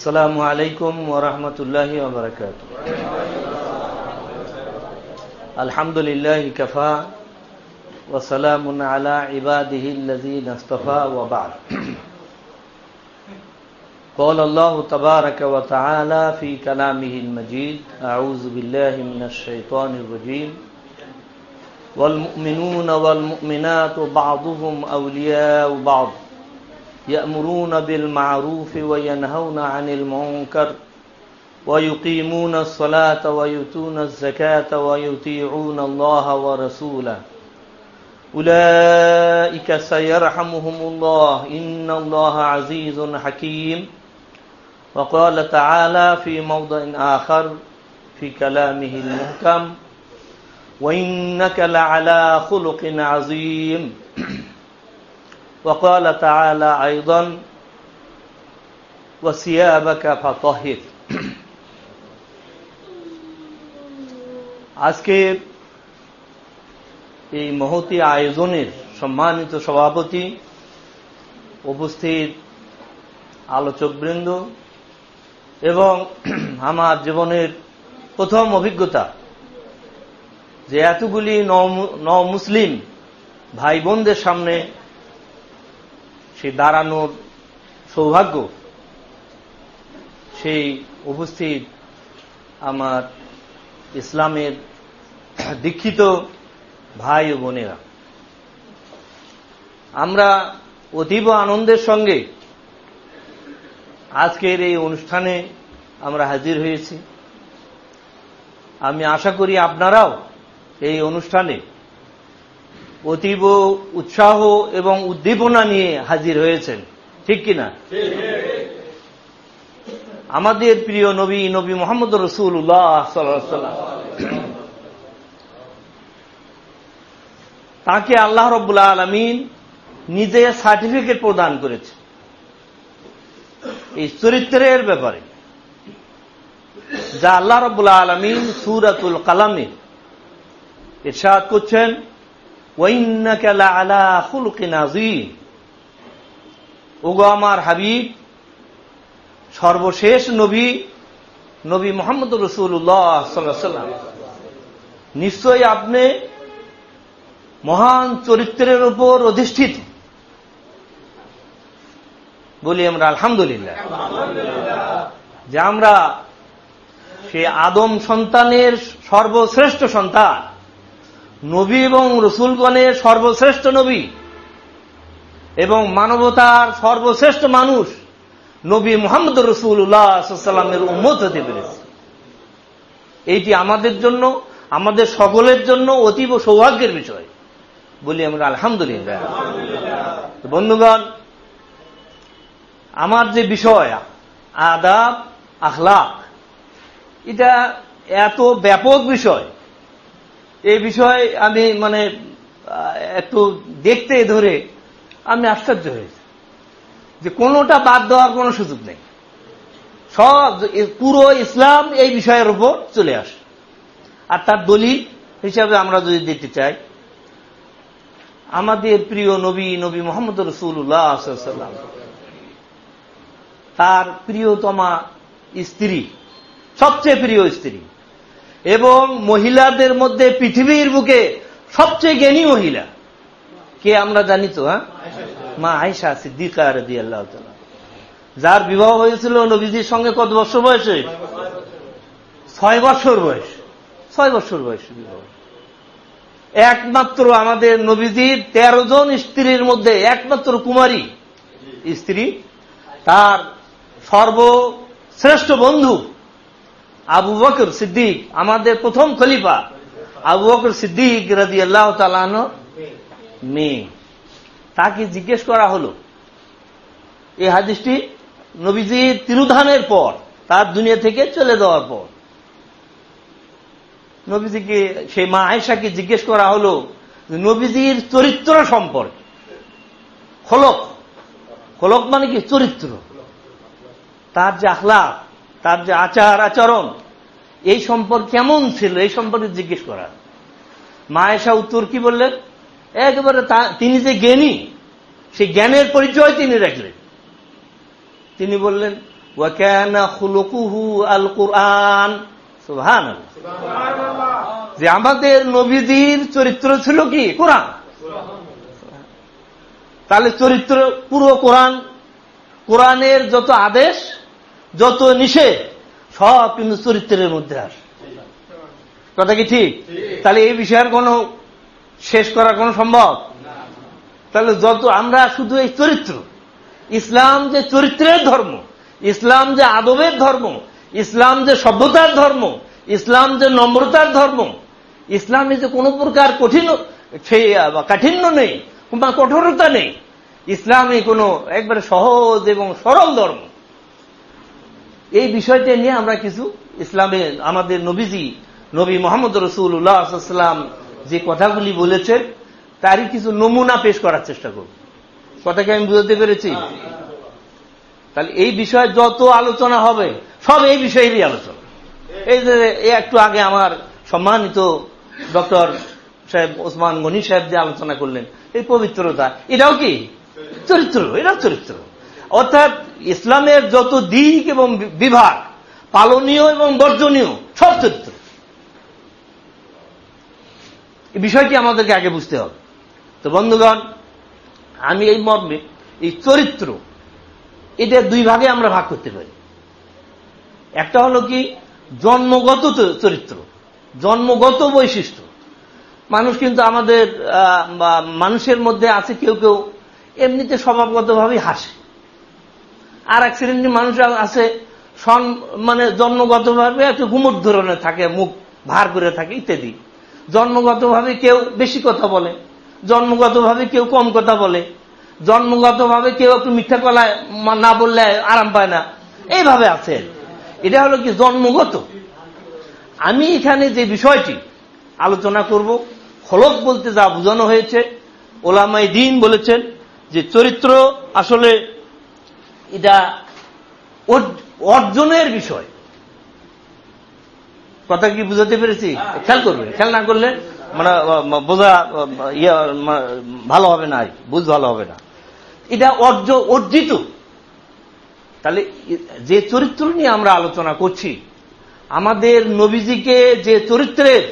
السلام عليكم ورحمة الله وبركاته. الحمد لله كفى وسلام على عباده الذين اصطفى وبعد قال الله تبارك وتعالى في كلامه المجيد أعوذ بالله من الشيطان الرجيم. والمؤمنون والمؤمنات بعضهم أولياء بعض. يأمرون بالمعروف وينهون عن المنكر ويقيمون الصلاة ويؤتون الزكاة ويطيعون الله ورسوله. أولئك سيرحمهم الله. إن الله عزيز حكيم. وقال تعالى في موضع آخر في كلامه المحكم وإنك لعلى خلق عظيم. وقال تعالى أيضا وثيابك فطهر আজকে এই মহতি আয়োজনের সম্মানিত সভাপতি উপস্থিত আলোচকবৃন্দ এবং আমার জীবনের প্রথম অভিজ্ঞতা যে এতগুলি ন মুসলিম ভাই বোনদের সামনে সে দাঁড়ানোর সৌভাগ্য, সেই উপস্থিত আমার ইসলামের দীক্ষিত ভাই ও বোনেরা। আমরা অতীব আনন্দের সঙ্গে আজকের এই অনুষ্ঠানে আমরা হাজির হয়েছি। আমি আশা করি আপনারাও এই অনুষ্ঠানে অতীব উৎসাহ এবং উদ্দীপনা নিয়ে হাজির হয়েছেন। ঠিক কিনা আমাদের প্রিয় নবী নবী মোহাম্মদ রসুল্লাহ তাকে আল্লাহ রব্বুল্লাহ আলমিন নিজে সার্টিফিকেট প্রদান করেছে এই চরিত্রের ব্যাপারে। যা আল্লাহ রব্বুল্লাহ আলমিন সুরাতুল কালামে ইরশাদ করছেন। আমার হাবিব, সর্বশেষ নবী নবী মোহাম্মদ রসুল্লাহ সাল্লাম নিশ্চয়ই আপনি মহান চরিত্রের উপর অধিষ্ঠিত। বলি আমরা আলহামদুলিল্লাহ। যে আমরা সে আদম সন্তানের সর্বশ্রেষ্ঠ সন্তান। নবী এবং রসুলগণের সর্বশ্রেষ্ঠ নবী এবং মানবতার সর্বশ্রেষ্ঠ মানুষ নবী মোহাম্মদ রসুল্লাহামের উন্মত হতে পেরেছে। এইটি আমাদের জন্য, আমাদের সকলের জন্য অতীব সৌভাগ্যের বিষয় বলি আমরা আলহামদুলিল্লাহ। বন্ধুগণ, আমার যে বিষয়, আদাব, আখলাক, এটা এত ব্যাপক বিষয় এই বিষয়ে আমি মানে একটু দেখতে ধরে আমি আশ্চর্য হয়েছি যে কোনোটা বাদ দেওয়ার কোনো সুযোগ নেই। সব পুরো ইসলাম এই বিষয়ের উপর চলে আসে। আর তার দলিল হিসাবে আমরা যদি দিতে চাই, আমাদের প্রিয় নবী নবী মোহাম্মদ রসুল্লাহ সাল্লাম তার প্রিয়তমা স্ত্রী, সবচেয়ে প্রিয় স্ত্রী। এবং মহিলাদের মধ্যে পৃথিবীর বুকে সবচেয়ে জ্ঞানী মহিলা। কে আমরা জানি তো হ্যাঁ? মা আয়সা সিদ্দিকা রদি আল্লাহ যার বিবাহ হয়েছিল নবীজির সঙ্গে কত বছর বয়সে? ছয় বছর বয়স। ছয় বছর বয়স বিবাহ। একমাত্র আমাদের নবীজির তেরো জন স্ত্রীর মধ্যে একমাত্র কুমারী স্ত্রী, তার সর্বশ্রেষ্ঠ বন্ধু। আবু বকর সিদ্দিক আমাদের প্রথম খলিফা। আবু বকর সিদ্দিক রাজি আল্লাহ তালানো মেয়ে। তাকে জিজ্ঞেস করা হলো, এই হাদিসটি নবীজির তিরুধানের পর, তার দুনিয়া থেকে চলে যাওয়ার পর? নবীজিকে, সেই মা আয়সাকে জিজ্ঞেস করা হলো নবীজির চরিত্র সম্পর্কে? খলক। খলক মানে কি? চরিত্র। তার যে আখলাক তার যে আচার আচরণ এই সম্পর্ক কেমন ছিল এই সম্পর্কে জিজ্ঞেস করা। মায়েশা উত্তর কি বললেন? একেবারে তিনি যে জ্ঞানী সেই জ্ঞানের পরিচয় তিনি রাখলেন। তিনি বললেন সুহান যে আমাদের নবীজির চরিত্র ছিল কি? কোরআন। তাহলে চরিত্র পুরো কোরআন। কোরআনের যত আদেশ যত নিষেধ সব কিন্তু চরিত্রের মধ্যে আসে কথা কি ঠিক? তাহলে এই বিষয়ের কোনো শেষ করা কোনো সম্ভব? তাহলে যত আমরা শুধু এই চরিত্র ইসলাম যে চরিত্রের ধর্ম ইসলাম যে আদবের ধর্ম ইসলাম যে সভ্যতার ধর্ম ইসলাম যে নম্রতার ধর্ম ইসলামে যে কোনো প্রকার কঠিন সেই কাঠিন্য নেই কিংবা কঠোরতা নেই ইসলামে কোনো একবারে সহজ এবং সরল ধর্ম। এই বিষয়টা নিয়ে আমরা কিছু ইসলামে আমাদের নবীজি, নবী মোহাম্মদ রসুল্লাহাম যে কথাগুলি বলেছেন, তারই কিছু নমুনা পেশ করার চেষ্টা করব। কথাকে আমি বুঝতে পেরেছি? তাহলে এই বিষয়ে যত আলোচনা হবে, সব এই বিষয়েরই আলোচনা। এই যে একটু আগে আমার সম্মানিত ডক্টর সাহেব ওসমান গনি সাহেব যে আলোচনা করলেন, এই পবিত্রতা, এটাও কি? চরিত্র, এটাও চরিত্র। অর্থাৎ ইসলামের যত দিক এবং বিভাগ, পালনীয় এবং বর্জনীয়, সব চরিত্র। এই বিষয়টি আমাদেরকে আগে বুঝতে হবে। তো বন্ধুগণ, আমি এই মর্মে এই চরিত্র, এটা দুই ভাগে আমরা ভাগ করতে পারি। একটা হলো কি, জন্মগত চরিত্র, জন্মগত বৈশিষ্ট্য। মানুষ কিন্তু আমাদের মানুষের মধ্যে আছে কেউ কেউ, এমনিতে স্বভাবগতভাবেই হাসে। আর এক শ্রেণির মানুষ আছে মানে জন্মগতভাবে একটু ঘুমুর ধরনের থাকে, মুখ ভার করে থাকে, ইত্যাদি। জন্মগতভাবে কেউ বেশি কথা বলে, জন্মগতভাবে কেউ কম কথা বলে, জন্মগতভাবে কেউ একটু মিথ্যা কলায় না বললে আরাম পায় না। এইভাবে আছে। এটা হলো কি জন্মগত। আমি এখানে যে বিষয়টি আলোচনা করব হলক বলতে যা বোঝানো হয়েছে ওলামাই দিন বলেছেন যে চরিত্র আসলে এটা অর্জনের বিষয়। কথা কি বুঝাতে পেরেছি? খেয়াল করবে। খেয়াল না করলে মানে বোঝা ইয়ে ভালো হবে না বুঝ ভালো হবে না। এটা অর্জ অর্জিত। তাহলে যে চরিত্র নিয়ে আমরা আলোচনা করছি আমাদের নবীজিকে যে চরিত্রের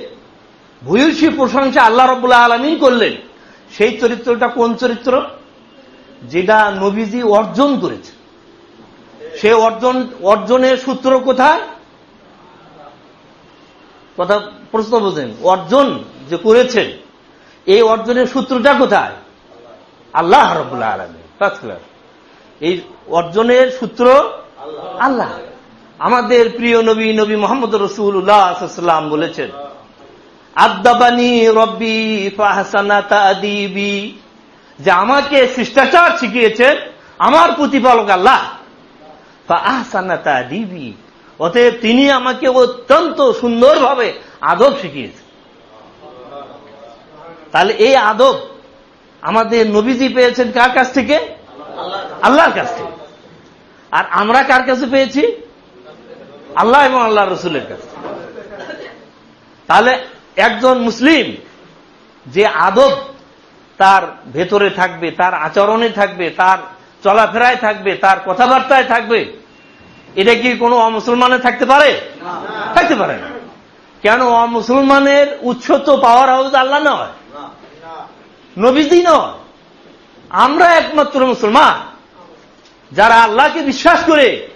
ভূয়সী প্রশংসা আল্লাহ রবুল্লাহ আলমিন করলেন সেই চরিত্রটা কোন চরিত্র? যেটা নবীজি অর্জন করেছে সে অর্জন, অর্জনের সূত্র কোথায়? কথা প্রশ্ন বোঝেন। অর্জন যে করেছেন, এই অর্জনের সূত্রটা কোথায়? আল্লাহ রবুল্লাহ আলমী এই অর্জনের সূত্র আল্লাহ। আমাদের প্রিয় নবী নবী মোহাম্মদ রসুল্লাহাম বলেছেন, আদাবানি রব্বি ফাহসানাতি যে আমাকে শিষ্টাচার শিখিয়েছেন, আমার প্রতিপালক আল্লাহ। দিবি অতএব তিনি আমাকে অত্যন্ত সুন্দরভাবে আদব শিখিয়েছেন। তাহলে এই আদব আমাদের নবীজি পেয়েছেন কার কাছ থেকে? আল্লাহর কাছ থেকে। আর আমরা কার কাছে পেয়েছি? আল্লাহ এবং আল্লাহ রসুলের কাছে। তাহলে একজন মুসলিম যে আদব তার ভেতরে থাকবে, তার আচরণে থাকবে, তার চলাফেরায় থাকবে, তার কথাবার্তায় থাকবে এটা কি কোনো অমুসলমানে থাকতে পারে? থাকতে পারে না। কেন অমুসলমানের উৎস তো পাওয়ার হাউস আল্লাহ নয়। নবীজি নয়। আমরা একমাত্র মুসলমান। যারা আল্লাহকে বিশ্বাস করে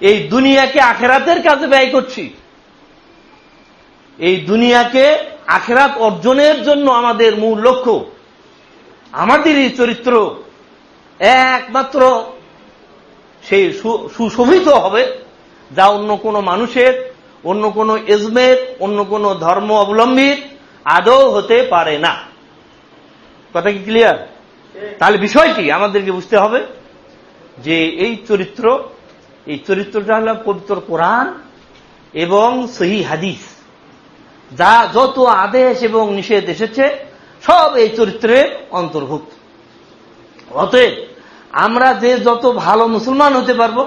এই দুনিয়াকে আখেরাতের কাজে ব্যয় করছি। এই দুনিয়াকে আখেরাত অর্জনের জন্য আমাদের মূল লক্ষ্য আমাদের এই চরিত্র একমাত্র সেই সুশোভিত হবে। যা অন্য কোনো মানুষের, অন্য কোনো এজমের অন্য কোনো ধর্ম অবলম্বীর আদৌ হতে পারে না। কথা কি ক্লিয়ার তাহলে বিষয়টি আমাদেরকে বুঝতে হবে যে এই চরিত্র, এই চরিত্রটা হল পবিত্র কোরআন এবং সহি হাদিস। যা যত আদেশ এবং নিষেধ এসেছে, সব এই চরিত্রের অন্তর্ভুক্ত। অতএব আমরা যে যত ভালো মুসলমান হতে পারব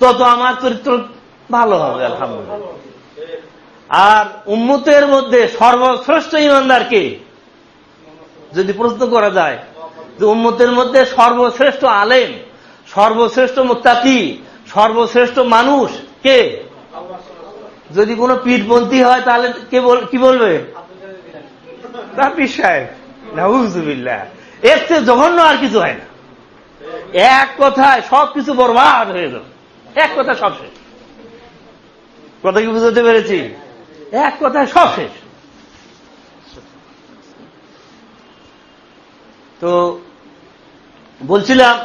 তত আমার চরিত্র ভালো হবে আলহামদুলিল্লাহ। আর উম্মতের মধ্যে সর্বশ্রেষ্ঠ ইমানদারকে যদি প্রশ্ন করা যায় যে উম্মতের মধ্যে সর্বশ্রেষ্ঠ আলেম সর্বশ্রেষ্ঠ মোত্তাকি সর্বশ্রেষ্ঠ মানুষ কে? যদি কোনো পীরপন্থী হয় তাহলে কে কি বলবে? তার পীর সাহেব নাহুজুবিল্লাহ এর চেয়ে জঘন্য আর কিছু হয় না। এক কথায় সবকিছু বরবাদ হয়ে গেল এক কথা সব শেষ। কথা কি বুঝতে পেরেছি? এক কথায় সব শেষ। তো বলছিলাম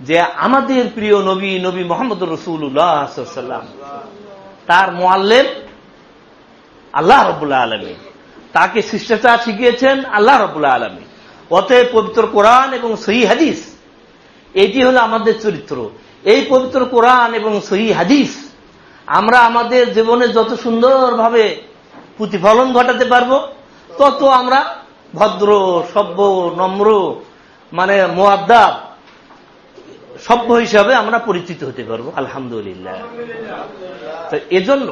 যে আমাদের প্রিয় নবী নবী মোহাম্মদ রসুল্লাহাম তার মোয়াল্লেম আল্লাহ রবুল্লাহ আলমী তাকে শিষ্টাচার শিখিয়েছেন আল্লাহ রবুল্লাহ আলমী অতএব পবিত্র কোরআন এবং সহি হাদিস এটি হলো আমাদের চরিত্র। এই পবিত্র কোরআন এবং সহি হাদিস, আমরা আমাদের জীবনে যত সুন্দরভাবে প্রতিফলন ঘটাতে পারব, তত আমরা ভদ্র, সভ্য, নম্র মানে মোয়াদ্দাব সভ্য হিসাবে আমরা পরিচিত হতে পারব, আলহামদুলিল্লাহ। তো এজন্য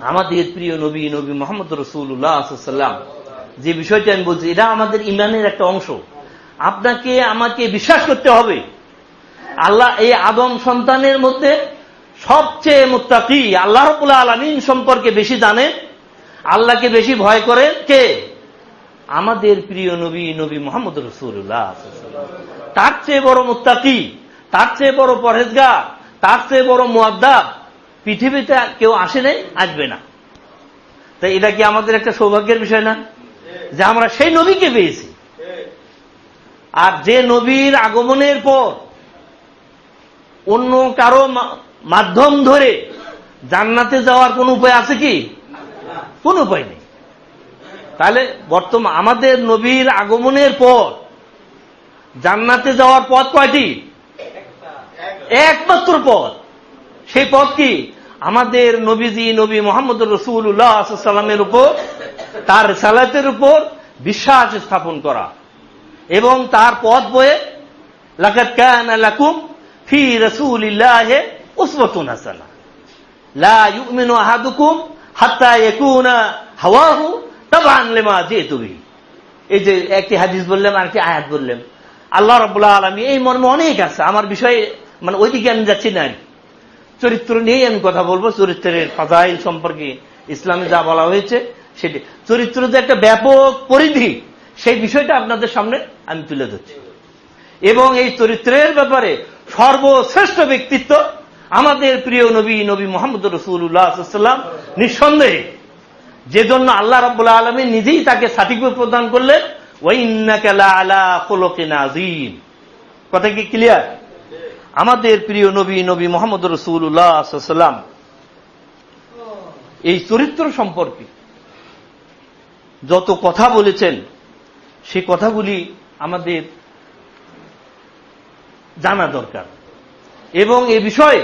আমাদের প্রিয় নবী নবী মোহাম্মদ রসুল্লাহাম যে বিষয়টি আমি বলছি, এটা আমাদের ইমানের একটা অংশ। আপনাকে, আমাকে বিশ্বাস করতে হবে। আল্লাহ এই আদম সন্তানের মধ্যে সবচেয়ে মুত্তাকি, আল্লাহ রবুল্লা আলমিন সম্পর্কে বেশি জানে। আল্লাহকে বেশি ভয় করে কে? আমাদের প্রিয় নবী নবী মোহাম্মদ রসুল্লাহ তার চেয়ে বড় মুত্তাকি, তার চেয়ে বড় পরহেজগার, তার চেয়ে বড় মোয়াদ্দাব পৃথিবীতে কেউ আসে নাই, আসবে না। তাই এটা কি আমাদের একটা সৌভাগ্যের বিষয় না? যে আমরা সেই নবীকে পেয়েছি। আর যে নবীর আগমনের পর অন্য কারও মাধ্যম ধরে জান্নাতে যাওয়ার কোন উপায় আছে কি? কোন উপায় নেই। তাহলে বর্তমান আমাদের নবীর আগমনের পর জান্নাতে যাওয়ার পথ কয়টি? একমাত্র পথ। সেই পথ কি? আমাদের নবীজি নবী মোহাম্মদ রসুল্লাহামের উপর, তার সালাতের উপর বিশ্বাস স্থাপন করা। এবং তার পথ বয়ে লাকাত কানা লাকুম ফি রসুল্লাহ উসবতুন হাসানা। লা ইউমিনু আহাদুকুম হাত্তা ইয়াকুনা হাওয়াহু তাবান লিমা জিতু বিহি। এই যে একটি হাদিস বললাম আর একটি আয়াত বললাম আল্লাহ রাব্বুল আলামিন এই মর্মে অনেক আছে। আমার বিষয়ে মানে ওইদিকে আমি যাচ্ছি না চরিত্র নিয়েই আমি কথা বলব। চরিত্রের ফাজাইল সম্পর্কে ইসলামে যা বলা হয়েছে, সেটি। চরিত্র যে একটা ব্যাপক পরিধি সেই বিষয়টা আপনাদের সামনে আমি তুলে ধরছি। এবং এই চরিত্রের ব্যাপারে সর্বশ্রেষ্ঠ ব্যক্তিত্ব আমাদের প্রিয় নবী নবী মোহাম্মদ রসুল্লাহাম নিঃসন্দেহে যে জন্য আল্লাহ রব্বুল্লাহ আলমী নিজেই তাকে সার্টিফিকেট প্রদান করলেন আজিম কথা কি ক্লিয়ার? আমাদের প্রিয় নবী নবী মোহাম্মদ রসুল্লাহাম এই চরিত্র সম্পর্কে যত কথা বলেছেন সে কথাগুলি আমাদের জানা দরকার। এবং এ বিষয়ে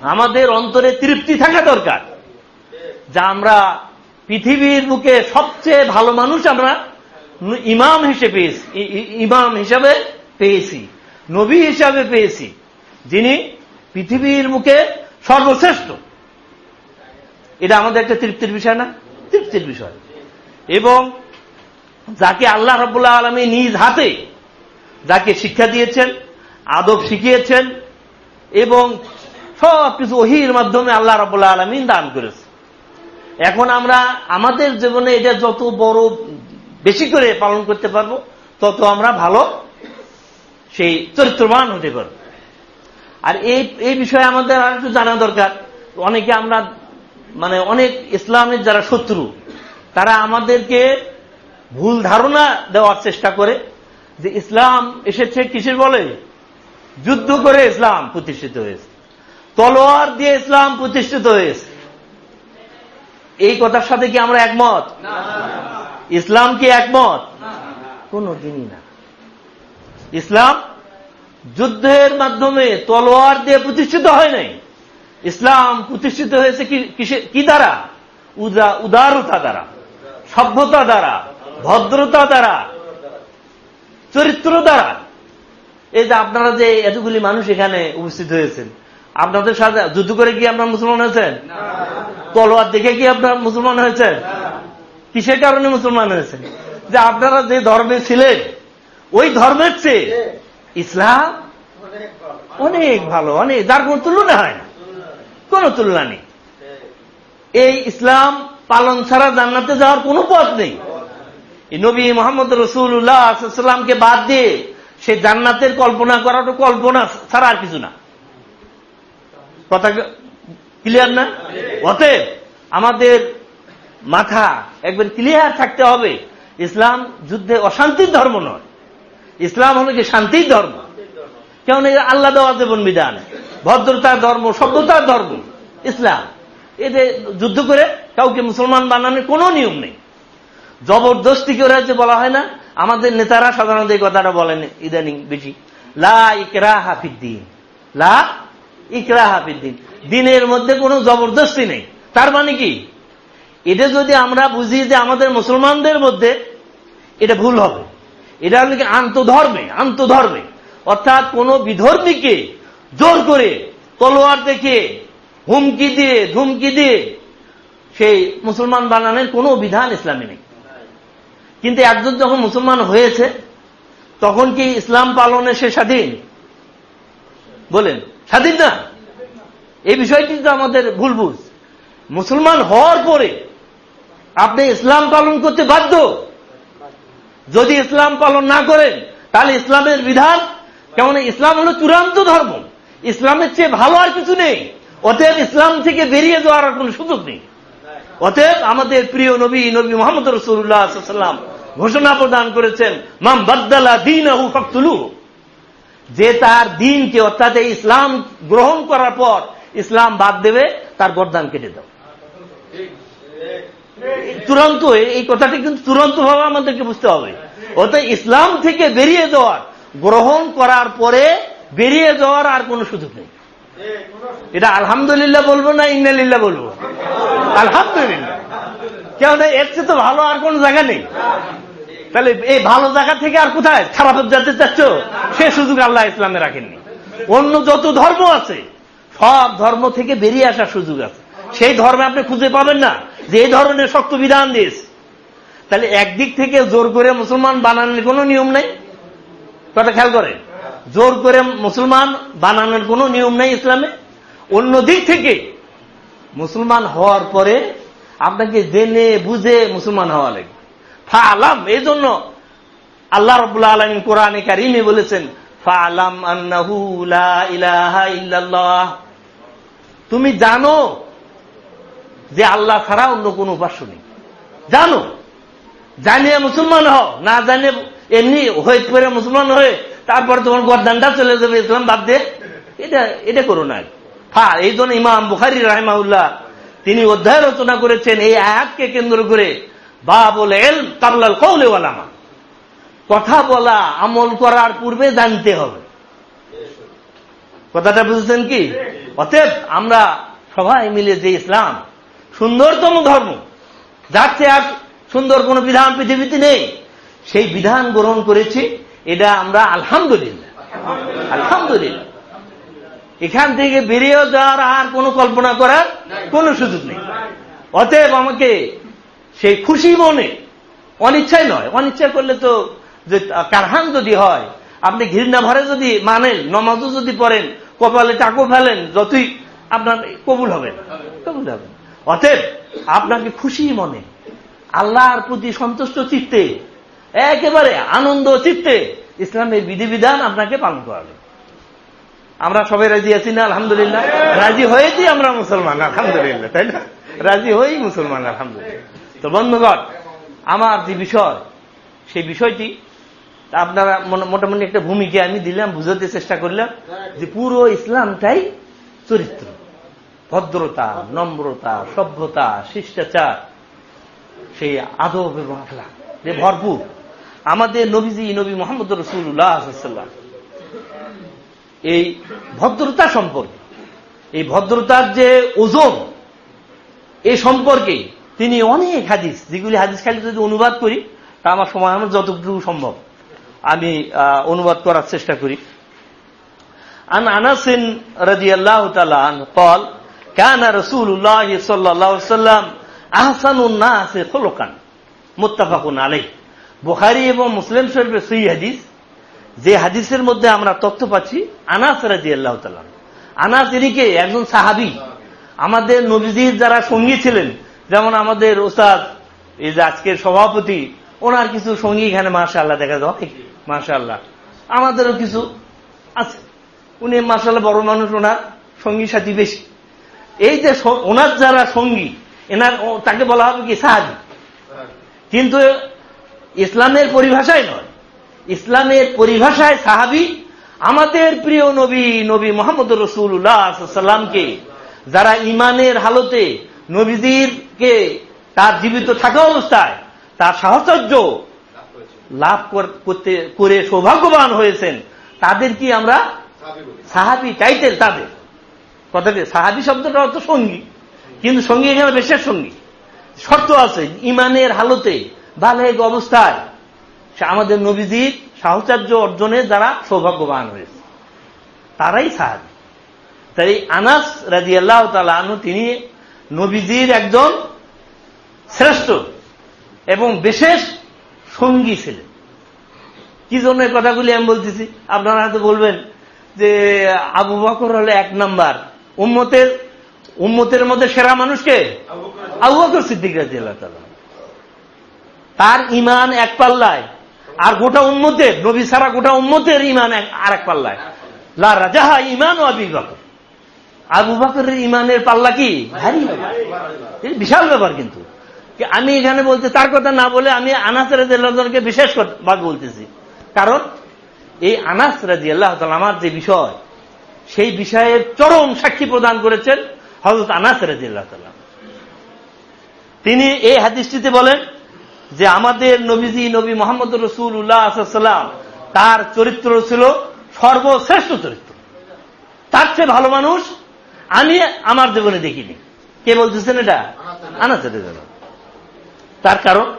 আমাদের অন্তরে তৃপ্তি থাকা দরকার, যা আমরা পৃথিবীর বুকে সবচেয়ে ভালো মানুষ আমরা ইমাম হিসেবে পেয়েছি ইমাম হিসাবে পেয়েছি, নবী হিসাবে পেয়েছি, যিনি পৃথিবীর মুখে সর্বশ্রেষ্ঠ। এটা আমাদের একটা তৃপ্তির বিষয় না? তৃপ্তির বিষয়। এবং যাকে আল্লাহ রবুল্লাহ আলমী নিজ হাতে যাকে শিক্ষা দিয়েছেন, আদব শিখিয়েছেন এবং সব কিছু ওহির মাধ্যমে আল্লাহ রবুল্লাহ আলমিন দান করেছে। এখন আমরা আমাদের জীবনে এটা যত বড় বেশি করে পালন করতে পারব, তত আমরা ভালো সেই চরিত্রবান হতে পারব। আর এই এই বিষয়ে আমাদের আর একটু জানা দরকার। অনেকে আমরা মানে অনেক ইসলামের যারা শত্রু, তারা আমাদেরকে ভুল ধারণা দেওয়ার চেষ্টা করে যে ইসলাম এসেছে কিসের বলে? যুদ্ধ করে ইসলাম প্রতিষ্ঠিত হয়েছে। তলোয়ার দিয়ে ইসলাম প্রতিষ্ঠিত হয়েছে। এই কথার সাথে কি আমরা একমত? ইসলাম কি একমত? কোন দিনই না। ইসলাম যুদ্ধের মাধ্যমে তলোয়ার দিয়ে প্রতিষ্ঠিত হয় নাই। ইসলাম প্রতিষ্ঠিত হয়েছে কি দ্বারা? উদারতা দ্বারা সভ্যতা দ্বারা ভদ্রতা দ্বারা চরিত্র দ্বারা। এই যে আপনারা যে এতগুলি মানুষ এখানে উপস্থিত হয়েছেন আপনাদের সাথে যুদ্ধ করে কি আপনার মুসলমান হয়েছেন? তলোয়ার দেখে কি আপনার মুসলমান হয়েছেন? কিসের কারণে মুসলমান হয়েছেন? যে আপনারা যে ধর্মে ছিলেন ওই ধর্মের চেয়ে ইসলাম অনেক ভালো অনেক যার কোন তুলনা হয় না। কোন তুলনা নেই। এই ইসলাম পালন ছাড়া জান্নাতে যাওয়ার কোন পথ নেই। নবী মোহাম্মদ রসুল্লাহামকে বাদ দিয়ে সে জান্নাতের কল্পনা করাটা কল্পনা ছাড়া আর কিছু না। কথা ক্লিয়ার না? অতএব আমাদের মাথা একবার ক্লিয়ার থাকতে হবে ইসলাম যুদ্ধে অশান্তির ধর্ম নয়। ইসলাম হলো কি শান্তির ধর্ম। কেমন আল্লাহ দেওয়া জীবন বিধান। ভদ্রতার ধর্ম সভ্যতার ধর্ম ইসলাম। এতে যুদ্ধ করে কাউকে মুসলমান বানানোর কোনো নিয়ম নেই। জবরদস্তি করে যে বলা হয় না? আমাদের নেতারা সাধারণত এই কথাটা বলেন ইদানিং বেশি। লা ইকরা হাফিদ্দিন লা ইকরা হাফিদ্দিন দিনের মধ্যে কোনো জবরদস্তি নেই। তার মানে কি? এটা যদি আমরা বুঝি যে আমাদের মুসলমানদের মধ্যে এটা ভুল হবে। এটা হলো কি আন্তধর্মে আন্তধর্মে। অর্থাৎ কোন বিধর্মীকে জোর করে তলোয়ার দেখে, হুমকি দিয়ে, ধুমকি দিয়ে সেই মুসলমান বানানোর কোনো বিধান ইসলামে নেই। কিন্তু একজন যখন মুসলমান হয়েছে, তখন কি ইসলাম পালনে সে স্বাধীন? বলেন, স্বাধীন না? এই বিষয়টি তো আমাদের ভুল বুঝ। মুসলমান হওয়ার পরে আপনি ইসলাম পালন করতে বাধ্য। যদি ইসলাম পালন না করেন, তাহলে ইসলামের বিধান, কেমন ইসলাম হলো চূড়ান্ত ধর্ম। ইসলামের চেয়ে ভালো আর কিছু নেই। অতএব ইসলাম থেকে বেরিয়ে যাওয়ার কোন সুযোগ নেই। অতএব আমাদের প্রিয় নবী নবী মোহাম্মদ রসুল্লাহাম ঘোষণা প্রদান করেছেন মাম বাদ্দালা দিন আহু ফক্তুলু যে তার দিনকে অর্থাৎ ইসলাম গ্রহণ করার পর ইসলাম বাদ দেবে, তার গরদান কেটে দাও। চূড়ান্ত, এই কথাটি কিন্তু চূড়ান্ত ভাবে আমাদেরকে বুঝতে হবে। অর্থাৎ ইসলাম থেকে বেরিয়ে যাওয়ার, গ্রহণ করার পরে বেরিয়ে যাওয়ার আর কোন সুযোগ নেই। এটা আলহামদুলিল্লাহ বলব না ইন্নালিল্লাহ বলব? আলহামদুলিল্লাহ। কেন এর চেয়ে তো ভালো আর কোন জায়গা নেই। তাহলে এই ভালো জায়গা থেকে আর কোথায়? খারাপ যেতে চাচ্ছ সে সুযোগ আল্লাহ ইসলামে রাখেননি। অন্য যত ধর্ম আছে, সব ধর্ম থেকে বেরিয়ে আসার সুযোগ আছে। সেই ধর্মে আপনি খুঁজে পাবেন না যে এই ধরনের শক্ত বিধান দিয়েছে। তাহলে একদিক থেকে জোর করে মুসলমান বানানোর কোনো নিয়ম নেই? কথা খেয়াল করে। জোর করে মুসলমান বানানোর কোনো নিয়ম নেই ইসলামে? অন্য দিক থেকে মুসলমান হওয়ার পরে আপনাকে জেনে বুঝে মুসলমান হওয়া লাগে ফা আলাম এই জন্য আল্লাহ রবুল্লা আলমিন কোরআনে কারিমে বলেছেন ফা আলাম তুমি জানো যে আল্লাহ ছাড়া অন্য কোন উপাস্য নেই। জানো। জানিয়ে মুসলমান হও, না জানিয়ে এমনি হয়ে পরে মুসলমান হয়ে তারপর তোমার গরদানটা চলে যাবে ইসলাম বাদ দিয়ে এটা এটা করো না। হ্যাঁ এই জন্য ইমাম বুখারি রাহমাউল্লাহ তিনি অধ্যায় রচনা করেছেন, এই আয়াতকে কেন্দ্র করে বা বলে এল কাবলাল কৌলে ওয়ালামা কথা বলা, আমল করার পূর্বে জানতে হবে। কথাটা বুঝেছেন কি? অতএব আমরা সবাই মিলে যে ইসলাম, সুন্দরতম ধর্ম, যার চেয়ে আর সুন্দর কোন বিধান পৃথিবীতে নেই, সেই বিধান গ্রহণ করেছি, এটা আমরা আলহামদুলিল্লাহ। আলহামদুলিল্লাহ। এখান থেকে বেরিয়ে যাওয়ার আর কোনো কল্পনা করার কোনো সুযোগ নেই। অতএব আমাকে সেই খুশি মনে। অনিচ্ছাই নয়। অনিচ্ছা করলে তো যে কারহান যদি হয়, আপনি ঘৃণা ভরে যদি মানেন, নমাজও যদি পড়েন, কপালে টাকো ফেলেন, যতই আপনার কবুল হবে কবুল হবে অতএব আপনাকে খুশি মনে, আল্লাহর প্রতি সন্তুষ্ট চিত্তে, একেবারে আনন্দ চিত্তে ইসলামের বিধিবিধান আপনাকে পালন করাবে আমরা সবাই রাজি আছি না? আলহামদুলিল্লাহ। রাজি হয়েছি আমরা মুসলমান, আলহামদুলিল্লাহ, তাই না? রাজি হয়েই মুসলমান, আলহামদুলিল্লাহ। তো বন্ধুগণ, আমার যে বিষয়, সেই বিষয়টি আপনারা মোটামুটি একটা ভূমিকা আমি দিলাম, বুঝাতে চেষ্টা করলাম যে পুরো ইসলামটাই চরিত্র। ভদ্রতা, নম্রতা, সভ্যতা, শিষ্টাচার, সেই আদব এবং আখলা যে ভরপুর। আমাদের নবীজি, নবী মোহাম্মদ রসুল্লাহাম এই ভদ্রতা সম্পর্কে, এই ভদ্রতার যে ওজন, এ সম্পর্কে তিনি অনেক হাদিস, যেগুলি হাদিস খালি যদি অনুবাদ করি, তা আমার সময় আমার যতটুকু সম্ভব। আমি অনুবাদ করার চেষ্টা করি। আন আনাসিন রাজি আল্লাহ তালান কল কানা রসুল্লাহ সাল্লাম আহসানুন্নাসে খোলকান মুত্তাফাকুন আলাই বুখারি এবং মুসলিম শরীফের সই হাদিস, যে হাদিসের মধ্যে আমরা তথ্য পাচ্ছি, আনাস রাজি আল্লাহ আনাস এদিকে একজন সাহাবি। আমাদের নবীজির যারা সঙ্গী ছিলেন যেমন আমাদের ওস্তাদ এই যে আজকের সভাপতি, ওনার কিছু সঙ্গী এখানে মাসা আল্লাহ দেখা যায় অনেক মাসা আল্লাহ আমাদেরও কিছু আছে। উনি মাসাল্লাহ বড় মানুষ, ওনার সঙ্গী সাথী বেশি। এই যে ওনার যারা সঙ্গী, এনার তাকে বলা হবে কি, সাহাবি। কিন্তু ইসলামের পরিভাষায় নয়। ইসলামের পরিভাষায় সাহাবি, আমাদের প্রিয় নবী নবী মোহাম্মদ রসুল্লাহ সাল্লামকে যারা ইমানের হালতে নবীজিরকে তার জীবিত থাকা অবস্থায় তার সাহচর্য লাভ করতে, করে সৌভাগ্যবান হয়েছেন। তাদের কি আমরা সাহাবি টাইটেল তাদের? কথাটি সাহাবি শব্দটা অর্থ সঙ্গী। কিন্তু সঙ্গী এখানে বিশেষ সঙ্গী। শর্ত আছে, ইমানের হালতে বালেগ অবস্থায় আমাদের নবীজির সাহচর্য অর্জনে যারা সৌভাগ্যবান হয়েছে। তারাই সাহাবি। তাই আনাস রাজি আল্লাহ তালু তিনি নবীজির একজন শ্রেষ্ঠ এবং বিশেষ সঙ্গী ছিলেন। কি জন্য এই কথাগুলি আমি বলতেছি? আপনারা হয়তো বলবেন যে আবু বকর হলো এক নাম্বার। উম্মতের উম্মতের মধ্যে সেরা মানুষকে আবু বকর। সিদ্দিক রাজি আল্লাহ তার ইমান এক পাল্লায় আর গোটা উম্মতের নবী ছাড়া গোটা উম্মতের ইমান এক- আর এক পাল্লায়। লা রাজাহা ইমান ও আবি বকর। আবু বকরের ইমানের পাল্লা কি? ভারী। বিশাল ব্যাপার কিন্তু। আমি এখানে বলতে, তার কথা না বলে আমি আনাস রাজি আল্লাহকে বিশেষ ভাগ বলতেছি। কারণ, এই আনাস রাজি আল্লাহ আমার যে বিষয়, সেই বিষয়ের চরম সাক্ষী প্রদান করেছেন হজরত আনাস রাজি আল্লাহ তিনি এই হাদিসটিতে বলেন যে আমাদের নবীজি নবী মোহাম্মদ রসুল উল্লাহাম তার চরিত্র ছিল সর্বশ্রেষ্ঠ চরিত্র। তার চেয়ে ভালো মানুষ আমি আমার জীবনে দেখিনি। কে বলতেছেন এটা? আনাসের রেজাল্ট। তার কারণ,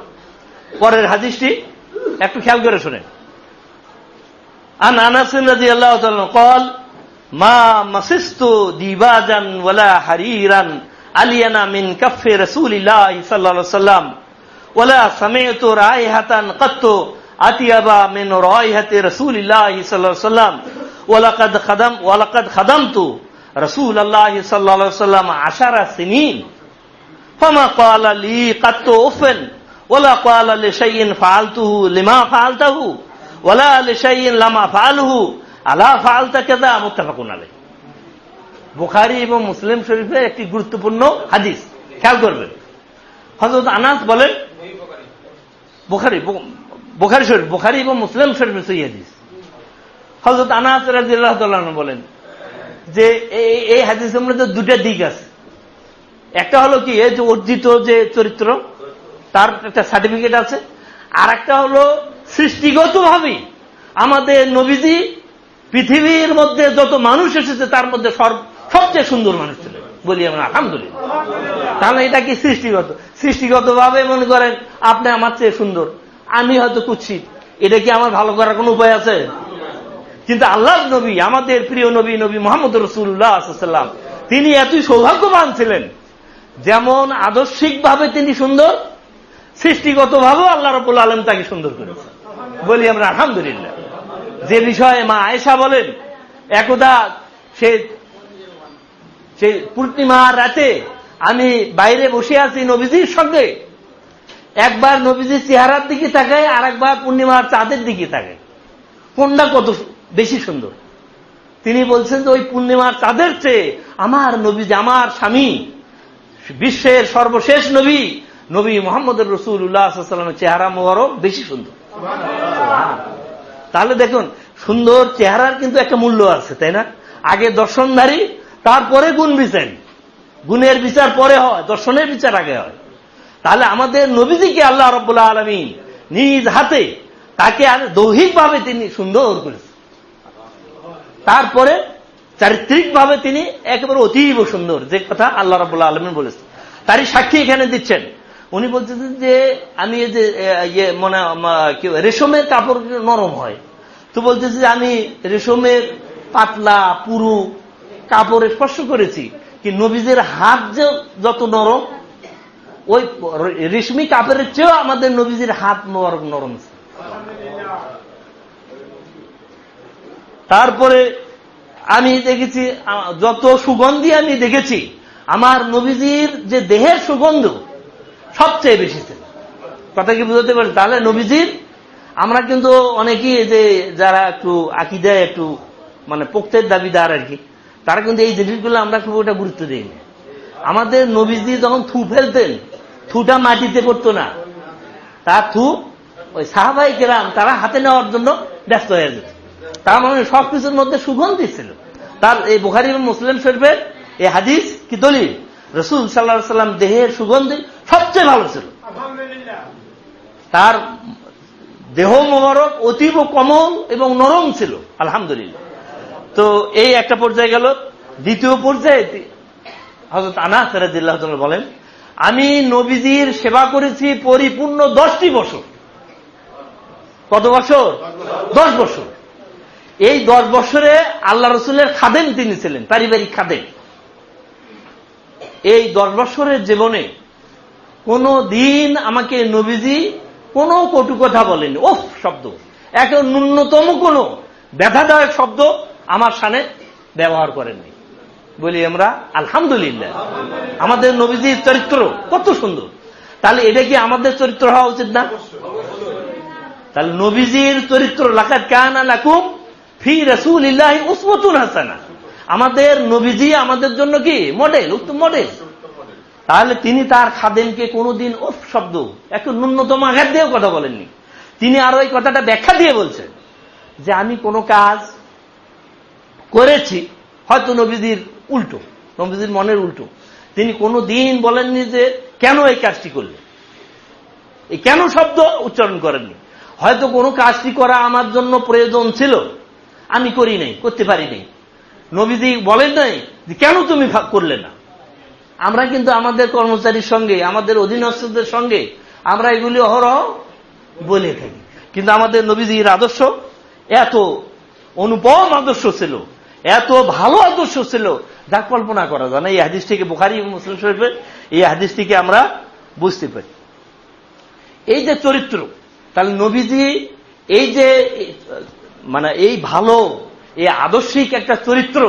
পরের হাদিসটি একটু খেয়াল করে শোনেন। আন আলিয়ানা মিন কাফে আতিয়াবা মিন ওয়ালাকাদ খাদাম রাসূলুল্লাহ রসুল আল্লাহ সাল্লাম আশারা সিনিন। ফমা কাল আলী কাত্ত ওফেন ওলা কাল আলী শাইন ফালতুহু লিমা ফালতাহু ওলা আলী শাইন লামা ফালহু আলা ফালতা কেদা মুত্তাফাকুন আলী বুখারি এবং মুসলিম শরীফে একটি গুরুত্বপূর্ণ হাদিস, খেয়াল করবেন। হজরত আনাস বলেন, বুখারি বুখারি শরীফ, বুখারি এবং মুসলিম শরীফে সই হাদিস। হজরত আনাস রাজিল্লাহ বলেন যে এই হাদিসের মধ্যে দুটা দিক আছে। একটা হলো কি, এই যে অর্জিত যে চরিত্র, তার একটা সার্টিফিকেট আছে। আর একটা হলো সৃষ্টিগত ভাবে আমাদের নবীজি পৃথিবীর মধ্যে যত মানুষ এসেছে, তার মধ্যে সবচেয়ে সুন্দর মানুষ ছিল। বলি আমরা, আলহামদুলিল্লাহ। তাহলে এটা কি সৃষ্টিগত? সৃষ্টিগত ভাবে মনে করেন, আপনি আমার চেয়ে সুন্দর, আমি হয়তো কুচ্ছি এটা কি আমার ভালো করার কোন উপায় আছে? কিন্তু আল্লাহ নবী, আমাদের প্রিয় নবী নবী মোহাম্মদ রসুল্লাহাম তিনি এতই সৌভাগ্যবান ছিলেন, যেমন আদর্শিকভাবে তিনি সুন্দর, সৃষ্টিগতভাবেও আল্লাহ রবুল আলম তাকে সুন্দর করেছে বলি আমরা আলহামদুলিল্লাহ। যে বিষয়ে মা আয়েশা বলেন, একদা সে সে পূর্ণিমার রাতে আমি বাইরে বসে আছি নবীজির সঙ্গে, একবার নবীজির চেহারার দিকে তাকায় আর একবার পূর্ণিমার চাঁদের দিকে তাকায়। কোনটা কত বেশি সুন্দর। তিনি বলছেন যে ওই পূর্ণিমার চাঁদের চেয়ে আমার নবী আমার স্বামী, বিশ্বের সর্বশেষ নবী নবী মোহাম্মদ রসুল্লাহামের চেহারা মোবারক বেশি সুন্দর। তাহলে দেখুন, সুন্দর চেহারার কিন্তু একটা মূল্য আছে, তাই না? আগে দর্শনধারী, তারপরে গুণ বিচার। গুণের বিচার পরে হয়, দর্শনের বিচার আগে হয়। তাহলে আমাদের নবীজিকে আল্লাহ রব্বুল্লাহ আলমী নিজ হাতে তাকে দৈহিকভাবে তিনি সুন্দর করেছেন। তারপরে চারিত্রিকভাবে তিনি একেবারে অতীব সুন্দর, যে কথা আল্লাহ রবুল্লাহ আলমিন বলেছেন। তারই সাক্ষী এখানে দিচ্ছেন। উনি বলতেছেন যে, আমি এই যে ইয়ে মনে কি, রেশমের কাপড় নরম হয়। তো বলতেছি যে, আমি রেশমের পাতলা, পুরু কাপড় স্পর্শ করেছি, কি নবীজের হাত যে যত নরম, ওই রেশমি কাপড়ের চেয়েও আমাদের নবীজির হাত নরম নরম। তারপরে আমি দেখেছি, যত সুগন্ধি আমি দেখেছি, আমার নবীজির যে দেহের সুগন্ধ সবচেয়ে বেশি ছিল। কথা কি বুঝতে পারি তাহলে নবীজির, আমরা কিন্তু অনেকেই যে যারা একটু আকিদায় একটু মানে পোক্তের দাবিদার আর কি, তারা কিন্তু এই জিনিসগুলো আমরা খুব ওটা গুরুত্ব দিই না আমাদের নবীজি যখন থু ফেলতেন, থুটা মাটিতে পড়তো না। তার থু ওই সাহাবাই কেরাম, তারা হাতে নেওয়ার জন্য ব্যস্ত হয়ে যেত। তার মানে সবকিছুর মধ্যে সুগন্ধি ছিল। তার এই বুখারি এবং মুসলিম শরীফের এই হাদিস কি দলিল? রসুল সাল্লাহ সাল্লাম দেহের সুগন্ধি সবচেয়ে ভালো ছিল। তার দেহ মোবারক অতীব কমল এবং নরম ছিল। আলহামদুলিল্লাহ। তো এই একটা পর্যায়ে গেল। দ্বিতীয় পর্যায়ে হজরত আনাস রাদিল্লাহ তাআলা বলেন আমি নবীজির সেবা করেছি পরিপূর্ণ দশটি বছর। কত বছর? দশ বছর। এই দশ বছরে আল্লাহ রসুলের খাদেম তিনি ছিলেন, পারিবারিক খাদেম। এই দশ বছরের জীবনে কোনো দিন আমাকে নবীজি কোনো কটু কথা বলেনি ওফ, শব্দ। একে ন্যূনতম কোনো ব্যথাদায়ক শব্দ আমার সামনে ব্যবহার করেননি। বলি আমরা, আলহামদুলিল্লাহ। আমাদের নবীজির চরিত্র কত সুন্দর। তাহলে এটা কি আমাদের চরিত্র হওয়া উচিত না? তাহলে নবীজির চরিত্র লাকাত কানা লাকুম ফি রসুল ইল্লাহি উসমাতুন হাসানা। আমাদের নবীজি আমাদের জন্য কি? মডেল, উত্তম মডেল। তাহলে তিনি তার খাদেমকে কোনোদিন ওফ শব্দ, একটু ন্যূনতম আঘাত দিয়েও কথা বলেননি। তিনি আরও এই কথাটা ব্যাখ্যা দিয়ে বলছেন যে আমি কোনো কাজ করেছি, হয়তো নবীজির উল্টো, নবীজির মনের উল্টো। তিনি কোনো দিন বলেননি যে কেন এই কাজটি করলে এই কেন শব্দ উচ্চারণ করেননি। হয়তো কোনো কাজটি করা আমার জন্য প্রয়োজন ছিল। আমি করি নাই, করতে পারি নাই। নবীজি বলেন নাই যে, কেন তুমি করলে না? আমরা কিন্তু আমাদের কর্মচারীর সঙ্গে, আমাদের অধীনস্থদের সঙ্গে, আমরা এগুলি অহরহ বলে থাকি। কিন্তু আমাদের নবীজির আদর্শ এত অনুপম আদর্শ ছিল, এত ভালো আদর্শ ছিল। যা কল্পনা করা যায় না, এই হাদিসটিকে বুখারি মুসলিম শরীফের এই হাদিসটিকে আমরা বুঝতে পারি। এই যে চরিত্র, তাহলে নবীজি এই যে মানে এই ভালো, এই আদর্শিক একটা চরিত্র,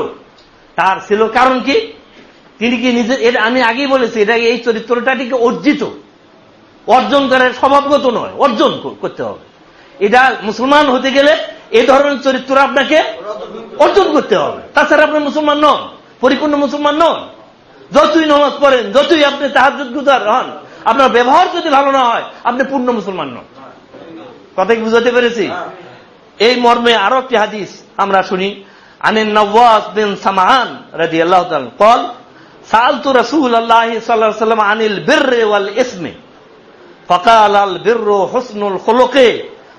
তার ছিল কারণ কি? তিনি কি নিজের এটা আমি আগেই বলেছি, এটা এই চরিত্রটা ঠিক অর্জিত। অর্জন করার স্বভাবগত নয়, অর্জন করতে হবে। এটা মুসলমান হতে গেলে এই ধরনের চরিত্র আপনাকে অর্জন করতে হবে। তাছাড়া আপনি মুসলমান নন, পরিপূর্ণ মুসলমান নন। যতই নামাজ পড়েন, যতই আপনি তাহাজুদ গুজার হন, আপনার ব্যবহার যদি ভালো না হয়, আপনি পূর্ণ মুসলমান নন। কথা কি বুঝাতে পেরেছি? এই মর্মে আরও একটি হাদিস আমরা শুনি। আনিল নওয়াজ বিন সামান রাজি আল্লাহ কল সালতু রসুল আল্লাহ সাল্লাম আনিল বিররে ওয়াল ইসমে। ফকাল আল বীর হোসনুল খোলকে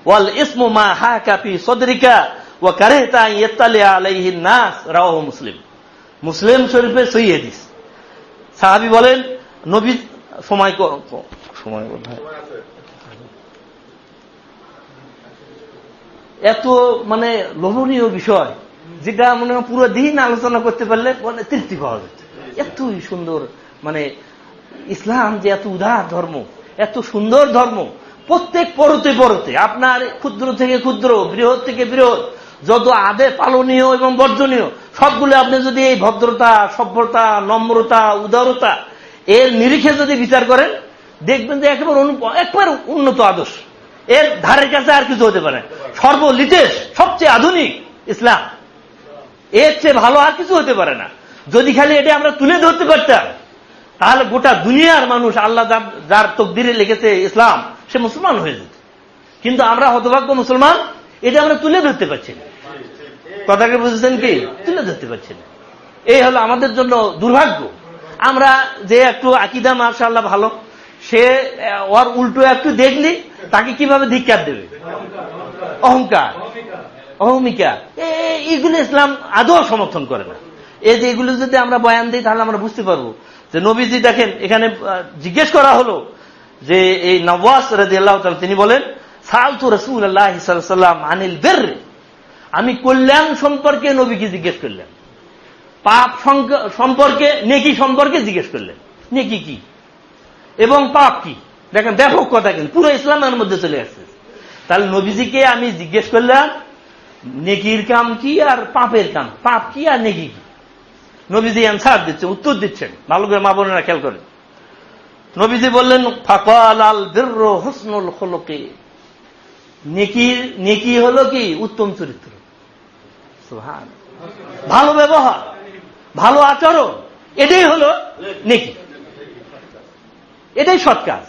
ওয়াল ইসমু মা হা কাপি সদরিকা ও কারে তাই ইয়েতালে আলাইহি নাস রাহ মুসলিম। মুসলিম শরীফে সই হাদিস। সাহাবি বলেন, নবী, সময় সময় এত মানে লোভনীয় বিষয়, যেটা মনে হয় পুরো দিন আলোচনা করতে পারলে মানে তৃপ্তি পাওয়া যাচ্ছে। এতই সুন্দর মানে ইসলাম যে এত উদার ধর্ম, এত সুন্দর ধর্ম, প্রত্যেক পরতে পরতে আপনার ক্ষুদ্র থেকে ক্ষুদ্র, বৃহৎ থেকে বৃহৎ, যত আদে পালনীয় এবং বর্জনীয়, সবগুলো আপনি যদি এই ভদ্রতা, সভ্যতা, নম্রতা, উদারতা, এর নিরিখে যদি বিচার করেন, দেখবেন যে একেবারে একবার উন্নত আদর্শ। এর ধারের কাছে আর কিছু হতে পারে। সর্বলিটেস্ট সবচেয়ে আধুনিক ইসলাম। এর চেয়ে ভালো আর কিছু হতে পারে না। যদি খালি এটা আমরা তুলে ধরতে পারতাম, তাহলে গোটা দুনিয়ার মানুষ, আল্লাহ যার- তকদিরে লিখেছে ইসলাম, সে মুসলমান হয়ে যেত। কিন্তু আমরা হতভাগ্য মুসলমান, এটা আমরা তুলে ধরতে পারছি না। কথাকে বুঝেছেন কি? তুলে ধরতে পারছি না। এই হলো আমাদের জন্য দুর্ভাগ্য। আমরা যে একটু আকিদা মার্শাল্লাহ ভালো। সে ওর উল্টো একটু দেখলি, তাকে কীভাবে ধিক্কার দেবে? অহংকার। অহমিকা। এইগুলো ইসলাম আদৌ সমর্থন করে না। এই যে এগুলো যদি আমরা বয়ান দিই, তাহলে আমরা বুঝতে পারব যে নবীজি দেখেন, এখানে জিজ্ঞেস করা হলো যে এই নওয়াজ রাজি আল্লাহ তিনি বলেন সালতু রসুল আল্লাহ সাল্লাম আনিল বের আমি কল্যাণ সম্পর্কে নবীকে জিজ্ঞেস করলেন পাপ সম্পর্কে, নেকি সম্পর্কে জিজ্ঞেস করলেন। নেকি কি? এবং পাপ কি? দেখেন, ব্যাপক কথা কিন্তু। পুরো ইসলামের মধ্যে চলে আসছে। তাহলে নবীজিকে আমি জিজ্ঞেস করলাম, নেকির কাম কি আর পাপের কাম? পাপ কি আর নেকি কি? নবীজি অ্যান্সার দিচ্ছে, উত্তর দিচ্ছেন। ভালো করে মা বোনেরা খেয়াল করেন। নবীজি বললেন ফাকাল আল বীর হুসনুল খোলকে। নেকির নেকি হলো কি? উত্তম চরিত্র। ভালো ব্যবহার, ভালো আচরণ, এটাই হলো নেকি। এটাই সৎ কাজ।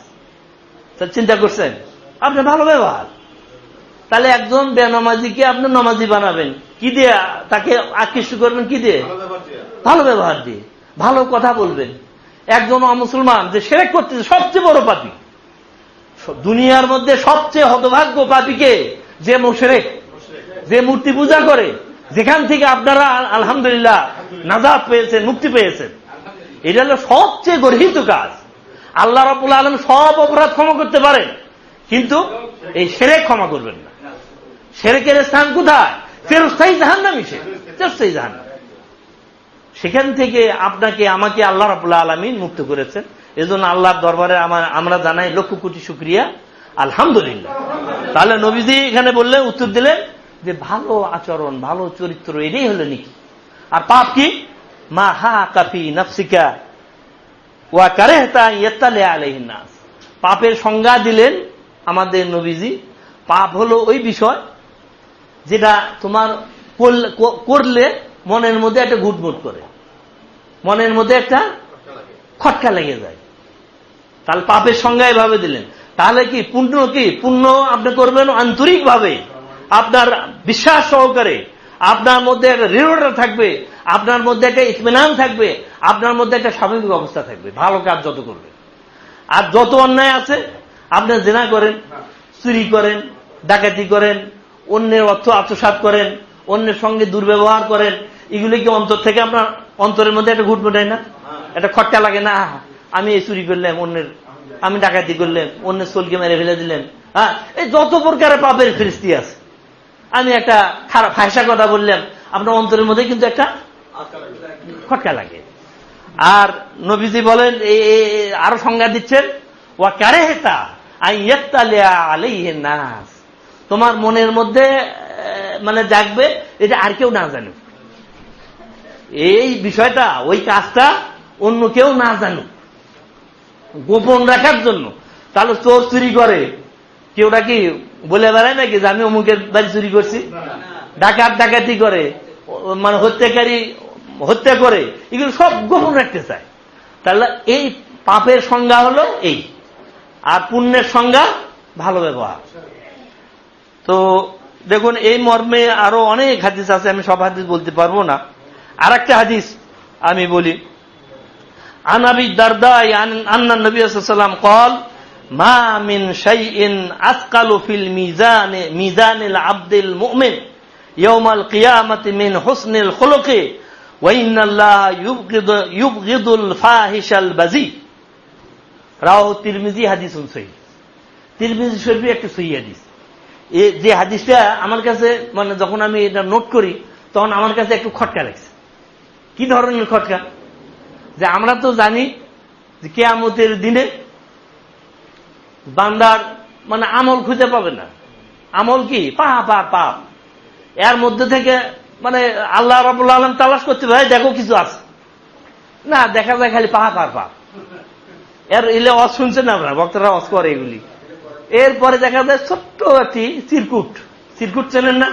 চিন্তা করছেন? আপনার ভালো ব্যবহার। তাহলে একজন বেনামাজিকে আপনি নমাজি বানাবেন। কি দিয়ে তাকে আকৃষ্ট করবেন কি দিয়ে? ভালো ব্যবহার দিয়ে। ভালো কথা বলবেন। একজন অমুসলমান যে সেরেক করতেছে সবচেয়ে বড় পাপি। দুনিয়ার মধ্যে সবচেয়ে হতভাগ্য পাপিকে যে মোশেরেক যে মূর্তি পূজা করে। যেখান থেকে আপনারা আলহামদুলিল্লাহ নাজাদ পেয়েছেন মুক্তি পেয়েছেন। এটা হলো সবচেয়ে গর্হিত কাজ। আল্লাহ রাবুল আলম সব অপরাধ ক্ষমা করতে পারেন কিন্তু এই সেরে ক্ষমা করবেন না। সেরেকের স্থান কোথায়? ফেরস্থায়ী জাহান নামি সে জাহান সেখান থেকে আপনাকে, আমাকে আল্লাহ রাবুল্লাহ আলমিন মুক্ত করেছেন। এজন্য আল্লাহর দরবারে আমরা জানাই লক্ষ কোটি শুক্রিয়া। আলহামদুলিল্লাহ। তাহলে নবীজি এখানে বললে উত্তর দিলেন যে ভালো আচরণ, ভালো চরিত্র, এটাই হলো নাকি। আর পাপ কি? মা হা কাফি নফসিকা ওয়া কারেহতা ইয়েতালে আলহিনাস পাপের সংজ্ঞা দিলেন আমাদের নবীজি। পাপ হলো ওই বিষয় যেটা তোমার করলে মনের মধ্যে একটা ঘুটমুট করে। মনের মধ্যে একটা খটকা লেগে যায়। তাহলে পাপের সংজ্ঞা এভাবে দিলেন। তাহলে কি পুণ্য কি? পুণ্য আপনি করবেন আন্তরিকভাবে। আপনার বিশ্বাস সহকারে। আপনার মধ্যে একটা দৃঢ়তা থাকবে, আপনার মধ্যে একটা ইতমিনান থাকবে, আপনার মধ্যে একটা স্বাভাবিক অবস্থা থাকবে, ভালো কাজ যত করবে আর যত অন্যায় আছে, আপনি জেনা করেন, চুরি করেন, ডাকাতি করেন, অন্যের অর্থ আত্মসাত করেন, অন্যের সঙ্গে দুর্ব্যবহার করেন, এগুলি কি অন্তর থেকে আপনার অন্তরের মধ্যে একটা ঘুট মেটায় না? একটা খটকা লাগে না আমি এই চুরি করলাম, অন্যের, আমি ডাকাতি করলাম, অন্যের সোলকে মেরে ফেলে দিলেন হ্যাঁ এই যত প্রকারের পাপের ফিরিস্তি আছে। আমি একটা খারাপ ফাঁসা কথা বললাম। আপনার অন্তরের মধ্যে কিন্তু একটা খটকা লাগে। আর নবীজি বলেন আরও সংজ্ঞা দিচ্ছেন, ওয়া কারে হেতা নাস। তোমার মনের মধ্যে মানে জাগবে এটা আর কেউ না জানুক। এই বিষয়টা, ওই কাজটা অন্য কেউ না জানুক। গোপন রাখার জন্য। তাহলে চোর চুরি করে। কেউটা কি বলে বেড়ায় নাকি যে আমি অমুকের বাড়ি চুরি করছি? ডাকাত ডাকাতি করে মানে হত্যাকারী হত্যা করে এগুলো সব গোপন রাখতে চায়। তাহলে এই পাপের সংজ্ঞা হলো এই। আর পুণ্যের সংজ্ঞা ভালো ব্যবহার। তো দেখুন এই মর্মে আরও অনেক হাদিস আছে আমি সব হাদিস বলতে পারব না। আর একটা হাদিস আমি বলি। আনাবি দারদাই আন্না নবী সাল্লাম কল মা মিন শাইইন আসকালু ফিল মিজান, মিজানিল আব্দুল মুমিন, ইয়াউমাল কিয়ামাতি মিন হুসনিল খুলুকি, ওয়া ইন্নাল্লাহ ইউবগিদু, ইউবগিদুল ফাহিশাল বাজি। রাওয়াহু তিরমিজি হাদিসুন সহিহ। তিরমিজি শরীফে একটা সহিহ হাদিস। যে হাদিসটা আমার কাছে মানে যখন আমি এটা নোট করি, তখন আমার কাছে একটু খটকা লাগছে। কি ধরনের খটকা? যে আমরা তো জানি যে কেয়ামতের দিনে বান্দার মানে আমল খুঁজে পাবে না। আমল কি? পাপ পাপ পাপ। এর মধ্যে থেকে মানে আল্লাহ রাবুল আলম তালাশ করতে ভাই, দেখো কিছু আছে। না, দেখা যায় খালি পাহা আর পাপ। এর এলে অস শুনছেন আমরা ভক্তরা অস করে এগুলি। এরপরে দেখা যায় ছোট্ট একটি চিরকুট চিরকুট চেনেন না?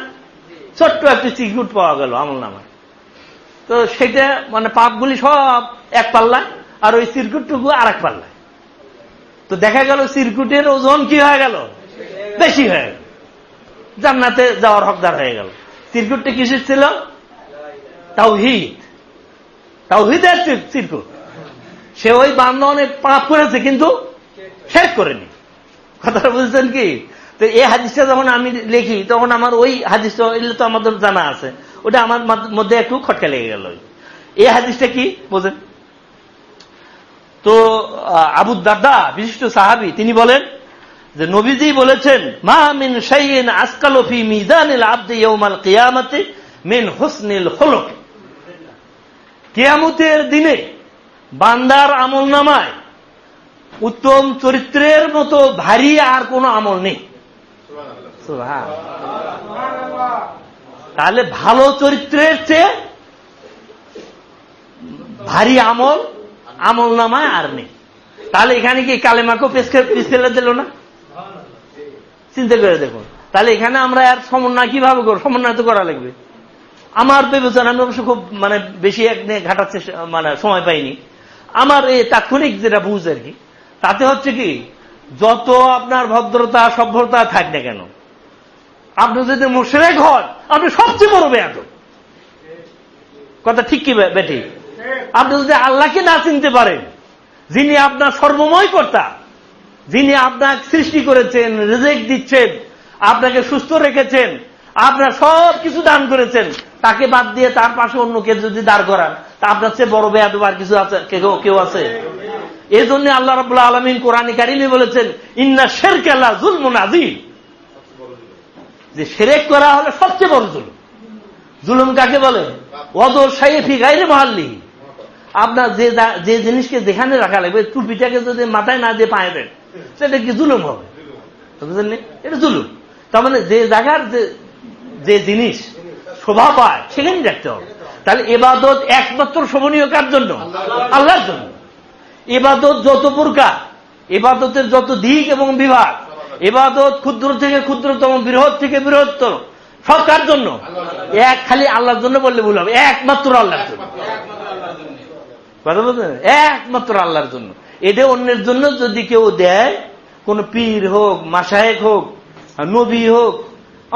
ছোট্ট একটি চিরকুট পাওয়া গেল আমল নামায় তো সেটা মানে পাপগুলি সব এক পাল্লায়, আর ওই চিরকুটটুকু আর এক পাল্লায়। তো দেখা গেল চিরকুটের ওজন কি হয়ে গেল? বেশি হয়ে গেল। জান্নাতে যাওয়ার হকদার হয়ে গেল। চিরকুটটা কিসের ছিল? তাওহিদ। তাওহিদের সিরকুট সে ওই বান্ধব অনেক পাপ করেছে, কিন্তু শেষ করেনি। কথাটা বুঝছেন কি? তো এই হাদিসটা যখন আমি লিখি, তখন আমার ওই হাদিসটা এগুলো তো আমাদের জানা আছে। ওটা আমার মধ্যে একটু খটকা লেগে গেল। এই হাদিসটা কি? বোঝেন? তো আবু বিশিষ্ট সাহাবি, তিনি বলেন যে নবীজি বলেছেন, মা মিন শাইইন আসকালফি মিজানিল আব্দি ইয়াউমাল কিয়ামতি মিন হুসনিল খুলুক। কিয়ামতের দিনে বান্দার আমল নামায় উত্তম চরিত্রের মতো ভারী আর কোন আমল নেই। তাহলে ভালো চরিত্রের চেয়ে ভারী আমল আমল নামায় আর নেই। তাহলে এখানে কি কালেমাকেও পিছলে দিল না? চিন্তা করে দেখুন। তাহলে এখানে আমরা আর সমন্বয় কীভাবে করব? সমন্বয় তো করা লাগবে। আমার বিবেচনা আমি অবশ্য খুব মানে বেশি এক ঘাটাচ্ছে মানে সময় পাইনি। আমার এই তাৎক্ষণিক যেটা বুঝ আর কি, তাতে হচ্ছে কি, যত আপনার ভদ্রতা, সভ্যতা থাক না কেন, আপনি যদি মুশরেক হন, আপনি সবচেয়ে বড় বেয়াদ কথা ঠিক কি বেঠি আপনি যদি আল্লাহকে না চিনতে পারেন যিনি আপনার সর্বময় কর্তা, যিনি আপনাকে সৃষ্টি করেছেন রেজেক্ট দিচ্ছেন, আপনাকে সুস্থ রেখেছেন, আপনার সব কিছু দান করেছেন, তাকে বাদ দিয়ে তার পাশে অন্য কেউ যদি দাঁড় করান, তা আপনার চেয়ে বড় বেয়াদব আর কিছু আছে? কেউ আছে? এই জন্য আল্লাহ রবাহ আলমিন কোরআন কারিমে বলেছেন, ইন্না শের কেলা জুলমুন আজিম যে সেরেক করা হলে সবচেয়ে বড় জুলুম। জুলুম কাকে বলে? অদর সাইফি গাইরে মহাল্লি আপনার যে যে জিনিসকে যেখানে রাখা লাগবে, টুপিটাকে যদি মাথায় না দিয়ে পায়ে দেন, সেটা কি জুলুম হবে? বুঝলেন এটা জুলুম। তার মানে যে জায়গার যে জিনিস শোভা পায় সেখানে রাখতে হবে। তাহলে এবাদত একমাত্র শোভনীয় কার জন্য? আল্লাহর জন্য। এবাদত যত প্রকার, এবাদতের যত দিক এবং বিভাগ, এবাদত ক্ষুদ্র থেকে ক্ষুদ্রতম, বৃহৎ থেকে বৃহত্তর সব কার জন্য? এক, খালি আল্লাহর জন্য বললে ভুল হবে। একমাত্র আল্লাহর জন্য। কথা বলছেন? একমাত্র আল্লাহর জন্য। এটা অন্যের জন্য যদি কেউ দেয় কোন পীর হোক মাসায়েক হোক নবী হোক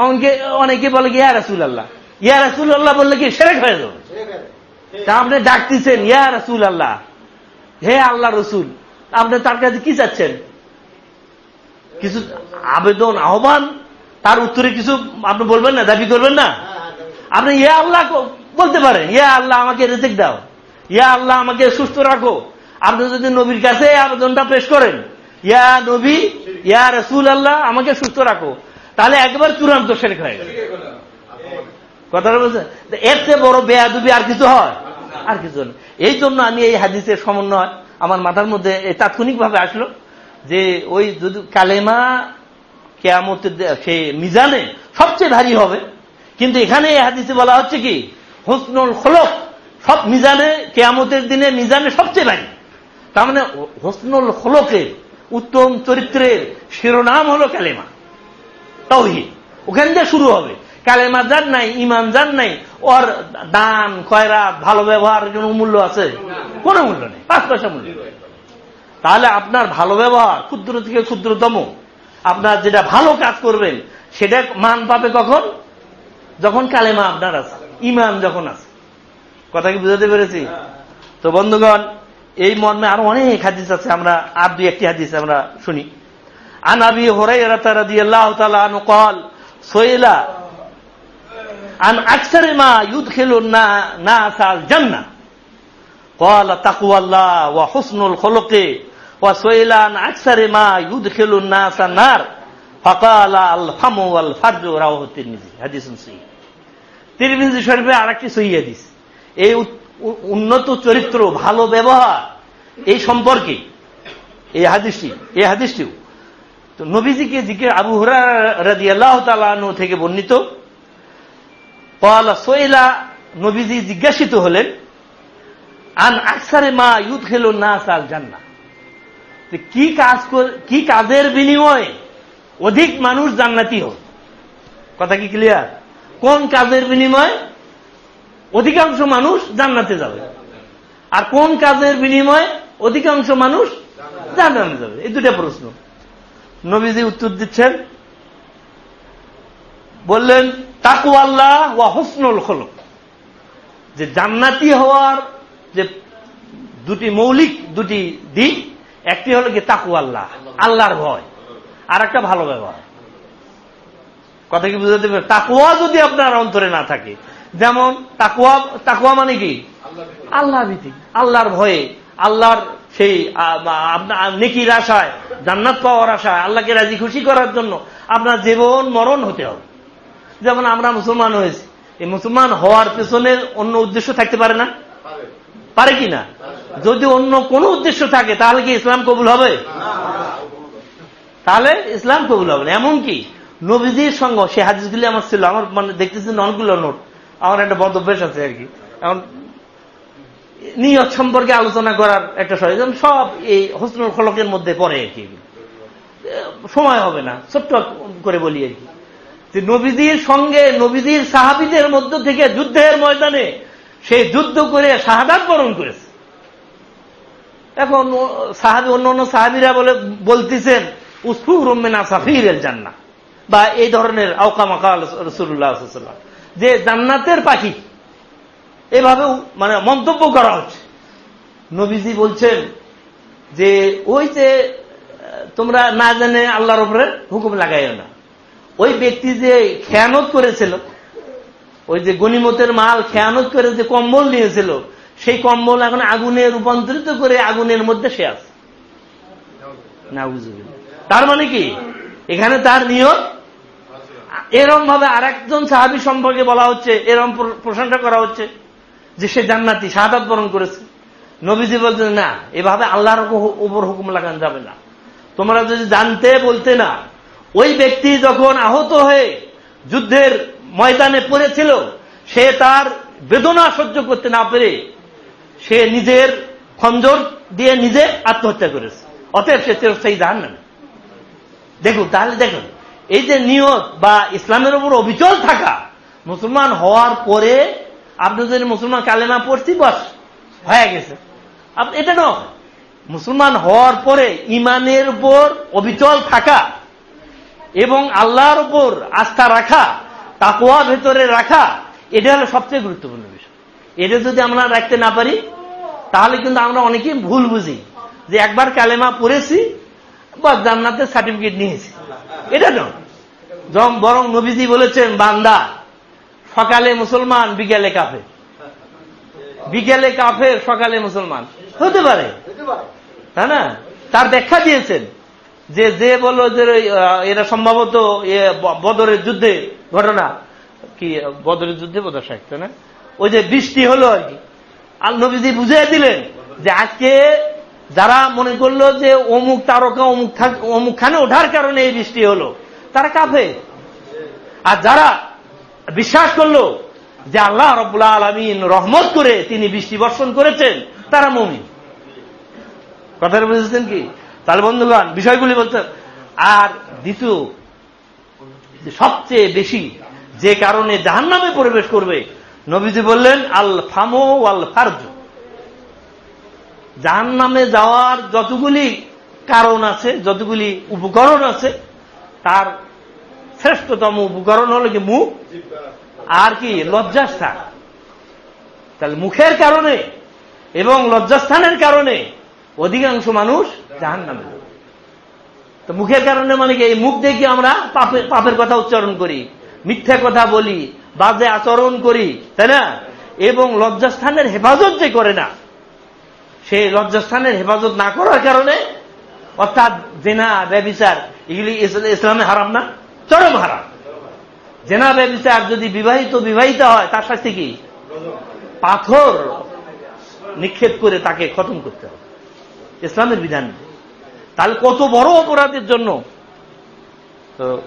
অনেকে অনেকে বলে কি ইয়া রাসুল আল্লাহ ইয়া রাসুল আল্লাহ বললে কি সেরেক হয়ে যাবে। তা আপনি ডাকতেছেন ইয়া রাসুল আল্লাহ হে আল্লাহ রসুল আপনি তার কাছে কি চাচ্ছেন? কিছু আবেদন আহ্বান তার উত্তরে কিছু আপনি বলবেন না দাবি করবেন না? আপনি ইয়া আল্লাহ বলতে পারেন ইয়া আল্লাহ আমাকে রেজেক দাও। ইয়া আল্লাহ, আমাকে সুস্থ রাখো। আপনি যদি নবীর কাছে আবেদনটা পেশ করেন, ইয়া নবী, ইয়া রসুল আল্লাহ আমাকে সুস্থ রাখো। তাহলে একবার চূড়ান্ত শেখ হয়ে গেল। কথাটা বলছেন এর চেয়ে বড় বেয়াদুবি আর কিছু হয়? আর কিছু এই জন্য আমি এই হাদিসের সমন্বয় আমার মাথার মধ্যে তাৎক্ষণিক ভাবে আসলো যে ওই যদি কালেমা কেয়ামতের সে মিজানে সবচেয়ে ভারী হবে। কিন্তু এখানে এই হাদিসে বলা হচ্ছে কি, হোসনুল খোলক সব মিজানে কেয়ামতের দিনে মিজানে সবচেয়ে ভারী। তার মানে হোসনুল খোলকের উত্তম চরিত্রের শিরোনাম হলো কালেমা তৌহিদ ওখান দিয়ে শুরু হবে। কালেমা যান নাই ইমান যান নাই, ওর দান কয়রাত ভালো ব্যবহার কোন মূল্য আছে? কোন মূল্য নেই, পাঁচ পয়সা মূল্য তাহলে আপনার ভালো ব্যবহার ক্ষুদ্র থেকে ক্ষুদ্রতম। আপনার যেটা ভালো কাজ করবেন, সেটা মান পাবে কখন? যখন কালেমা আপনার আছে ইমান যখন আছে। কথা কি বুঝাতে পেরেছি তো বন্ধুগণ এই মর্মে আরো অনেক হাদিস আছে আমরা আর দুই একটি হাদিস আমরা শুনি আনাবি হরাই রাদি আল্লাহ তালা কল সোয়েলা عن أكثر ما يدخل الناس الجنة قال تقوى الله وحسن الخلق وسئل عن أكثر ما يدخل الناس النار فقال الفم والفرج رواه الترمذي حديث صحيح তিরমিজি শরীফে আরেকটি সহি হাদিস এই উন্নত চরিত্র, ভালো ব্যবহার, এই সম্পর্কে, এই হাদিসটি, এই হাদিসটিও। তো নবীজিকে জিজ্ঞেস আবু হুরা রাজি আল্লাহ তালু থেকে বর্ণিত। সোয়েলা নবীজি জিজ্ঞাসিত হলেন, আন আকসারে মা ইউথ খেল না সাল জান্না কি কাজ কি কাজের বিনিময়ে অধিক মানুষ জান্নাতি হোক? কথা কি ক্লিয়ার কোন কাজের বিনিময়ে অধিকাংশ মানুষ জান্নাতে যাবে। আর কোন কাজের বিনিময়ে অধিকাংশ মানুষ জান্নাতে যাবে? এই দুটা প্রশ্ন। নবীজি উত্তর দিচ্ছেন, বললেন তাকু আল্লাহ ওয়া হুসনুল খলক। যে জান্নাতি হওয়ার যে দুটি মৌলিক, দুটি দিক, একটি হলো কি তাকু আল্লাহ আল্লাহর ভয় আর একটা ভালো ব্যবহার। কথা কি বুঝতে পারবে তাকুয়া যদি আপনার অন্তরে না থাকে যেমন তাকুয়া তাকুয়া মানে কি? আল্লাহ ভিত্তিক আল্লাহর ভয়ে, আল্লাহর সেই নেকির আশায়, জান্নাত পাওয়ার আশায়, আল্লাহকে রাজি খুশি করার জন্য আপনার জীবন মরণ হতে হবে। যেমন আমরা মুসলমান হয়েছি, এই মুসলমান হওয়ার পেছনে অন্য উদ্দেশ্য থাকতে পারে না? পারে কি না? যদি অন্য কোনো উদ্দেশ্য থাকে, তাহলে কি ইসলাম কবুল হবে? তাহলে ইসলাম কবুল হবে না। এমনকি নবীজির সঙ্গ সে হাদিসগুলি আমার ছিল, আমার মানে দেখতেছি অনেকগুলো নোট। আমার একটা বদ অভ্যাস আছে আর কি। এখন নিয়ত সম্পর্কে আলোচনা করার একটা সময় সব এই হোসনুল খলকের মধ্যে পড়ে আর কি। সময় হবে না, ছোট্ট করে বলি আর কি। যে নবীজির সঙ্গে নবীজির সাহাবিদের মধ্য থেকে যুদ্ধের ময়দানে সে যুদ্ধ করে শাহাদাত বরণ করেছে। এখন সাহাবি অন্য অন্য সাহাবিরা বলে, বলতেছেন উসফু রুমেনা সাফির জান্না বা এই ধরনের আওকামাকা রসুল্লাহ যে জান্নাতের পাখি। এভাবে মানে মন্তব্য করা হচ্ছে। নবীজি বলছেন যে, ওই যে তোমরা না জানে আল্লাহর উপরে হুকুম লাগাইও না। ওই ব্যক্তি যে খেয়ানত করেছিল, ওই যে গনিমতের মাল খেয়ানত করে যে কম্বল নিয়েছিল, সেই কম্বল এখন আগুনে রূপান্তরিত করে আগুনের মধ্যে সে আছে। না তার মানে কি? এখানে তার নিয়ত এরম ভাবে আর একজন সাহাবি সম্পর্কে বলা হচ্ছে, এরম প্রশংসা করা হচ্ছে যে সে জান্নাতি শাহাদ বরণ করেছে। নবীজি বলছেন, না, এভাবে আল্লাহর উপর হুকুম লাগান যাবে না। তোমরা যদি জানতে বলতে না, ওই ব্যক্তি যখন আহত হয়ে যুদ্ধের ময়দানে পড়েছিল, সে তার বেদনা সহ্য করতে না পেরে সে নিজের খঞ্জর দিয়ে নিজে আত্মহত্যা করেছে। অতএব সে সেই জাহান দেখুন, তাহলে দেখুন এই যে নিয়ত বা ইসলামের উপর অবিচল থাকা, মুসলমান হওয়ার পরে আপনি যদি মুসলমান কালেমা পড়ছি, বস, হয়ে গেছে। এটা নয়। মুসলমান হওয়ার পরে ইমানের উপর অবিচল থাকা এবং আল্লাহর উপর আস্থা রাখা তাকুয়া ভেতরে রাখা, এটা হলো সবচেয়ে গুরুত্বপূর্ণ বিষয়। এটা যদি আমরা রাখতে না পারি, তাহলে কিন্তু আমরা অনেকেই ভুল বুঝি। যে একবার কালেমা পড়েছি বা জান্নাতের সার্টিফিকেট নিয়েছি। এটা নয় বরং নবীজি বলেছেন, বান্দা, সকালে মুসলমান, বিকেলে কাফে বিকেলে কাফের, সকালে মুসলমান। হতে পারে। তাই না? তার ব্যাখ্যা দিয়েছেন যে যে বলল যে এরা সম্ভবত বদরের যুদ্ধে ঘটনা। কি, বদরের যুদ্ধে বোধ শেখ না? ওই যে বৃষ্টি হলো আর কি। আল নবীজি বুঝিয়ে দিলেন যে, আজকে যারা মনে করল যে অমুক তারকা, অমুক অমুক খানে ওঠার কারণে এই বৃষ্টি হলো, তারা কাফে আর যারা বিশ্বাস করল যে আল্লাহ রব্লা আলমিন রহমত করে তিনি বৃষ্টি বর্ষণ করেছেন, তারা মমিন। কথাটা বুঝেছেন কি? তাহলে বন্ধুগণ, বিষয়গুলি বলছেন আর দ্বিতীয় সবচেয়ে বেশি যে কারণে জাহান্নামে প্রবেশ করবে, নবীজি বললেন আল ফামো আল ফার্জ জাহান নামে যাওয়ার যতগুলি কারণ আছে, যতগুলি উপকরণ আছে, তার শ্রেষ্ঠতম উপকরণ হল কি মুখ আর কি লজ্জাস্থান। তাহলে মুখের কারণে এবং লজ্জাস্থানের কারণে অধিকাংশ মানুষ জাহান নামে তো মুখের কারণে মানে কি, এই মুখ দেখি আমরা পাপের কথা উচ্চারণ করি, মিথ্যা কথা বলি, বাজে আচরণ করি, তাই না? এবং লজ্জাস্থানের হেফাজত যে করে না সেই লজ্জাস্থানের হেফাজত না করার কারণে, অর্থাৎ জেনা, ব্যবিচার, এগুলি ইসলামে হারাম না, চরম হারাম। জেনা, ব্যবিচার যদি বিবাহিত বিবাহিত হয়, তার সাথে কি? পাথর নিক্ষেপ করে তাকে খতম করতে হবে। ইসলামের বিধান। তাহলে কত বড় অপরাধের জন্য? তো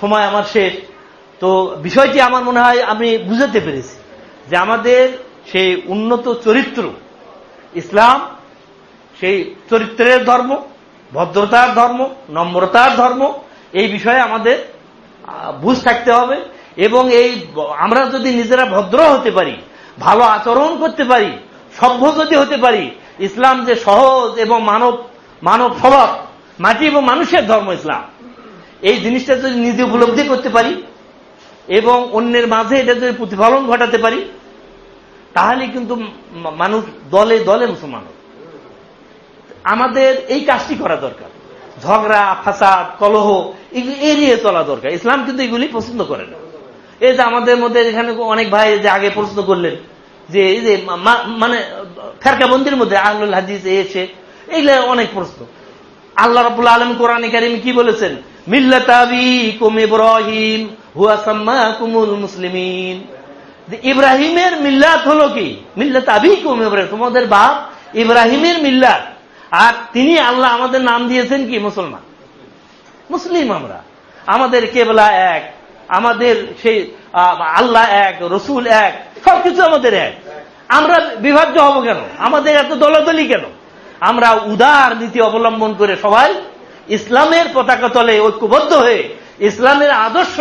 সময় আমার শেষ। তো বিষয়টি আমার মনে হয় আমি বুঝাতে পেরেছি যে আমাদের সেই উন্নত চরিত্র ইসলাম, সেই চরিত্রের ধর্ম, ভদ্রতার ধর্ম, নম্রতার ধর্ম, এই বিষয়ে আমাদের বুঝ থাকতে হবে। এবং এই, আমরা যদি নিজেরা ভদ্র হতে পারি, ভালো আচরণ করতে পারি, সভ্য যদি হতে পারি, ইসলাম যে সহজ এবং মানব মানব স্বভাব, মাটি এবং মানুষের ধর্ম ইসলাম। এই জিনিসটা যদি নিজে উপলব্ধি করতে পারি, এবং অন্যের মাঝে এটা যদি প্রতিফলন ঘটাতে পারি তাহলে কিন্তু মানুষ দলে দলে মুসলমান আমাদের এই কাজটি করা দরকার। ঝগড়া, ফাসাদ, কলহ, এগুলি এড়িয়ে চলা দরকার। ইসলাম কিন্তু এগুলি পছন্দ করে না। এই যে আমাদের মধ্যে এখানে অনেক ভাই যে আগে প্রশ্ন করলেন যে এই যে মানে ফেরকাবন্দির মধ্যে আহলুল হাদিস এসে এইগুলো অনেক প্রশ্ন। আল্লাহ রবুল আলম কোরআন কারিম কি বলেছেন? মিল্লাতাবি কুম ইব্রাহিম, হুয়া সাম্মা কুমুল মুসলিমিন। ইব্রাহিমের মিল্লাত হলো কি? মিল্লাত আবি কুম ইব্রাহিম তোমাদের বাপ ইব্রাহিমের মিল্লাত। আর তিনি আল্লাহ আমাদের নাম দিয়েছেন কি? মুসলমান। মুসলিম আমরা। আমাদের কেবলা এক, আমাদের সেই আল্লাহ এক, রসুল এক, সবকিছু আমাদের এক। আমরা বিভাজ্য হব কেন? আমাদের এত দলাদলি কেন? আমরা উদার নীতি অবলম্বন করে সবাই ইসলামের পতাকা তলে ঐক্যবদ্ধ হয়ে ইসলামের আদর্শ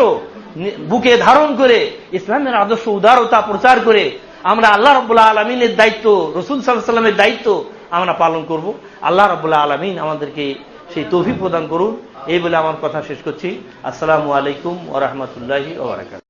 বুকে ধারণ করে, ইসলামের আদর্শ উদারতা প্রচার করে, আমরা আল্লাহ রব্বুল্লাহ আলমিনের দায়িত্ব, রসুল সাল্লামের দায়িত্ব আমরা পালন করব। আল্লাহ রবুল্লাহ আলমিন আমাদেরকে সেই তৌফিক প্রদান করুন। এই বলে আমার কথা শেষ করছি। আসসালামু আলাইকুম ওরহমতুল্লাহি ওবরাকাত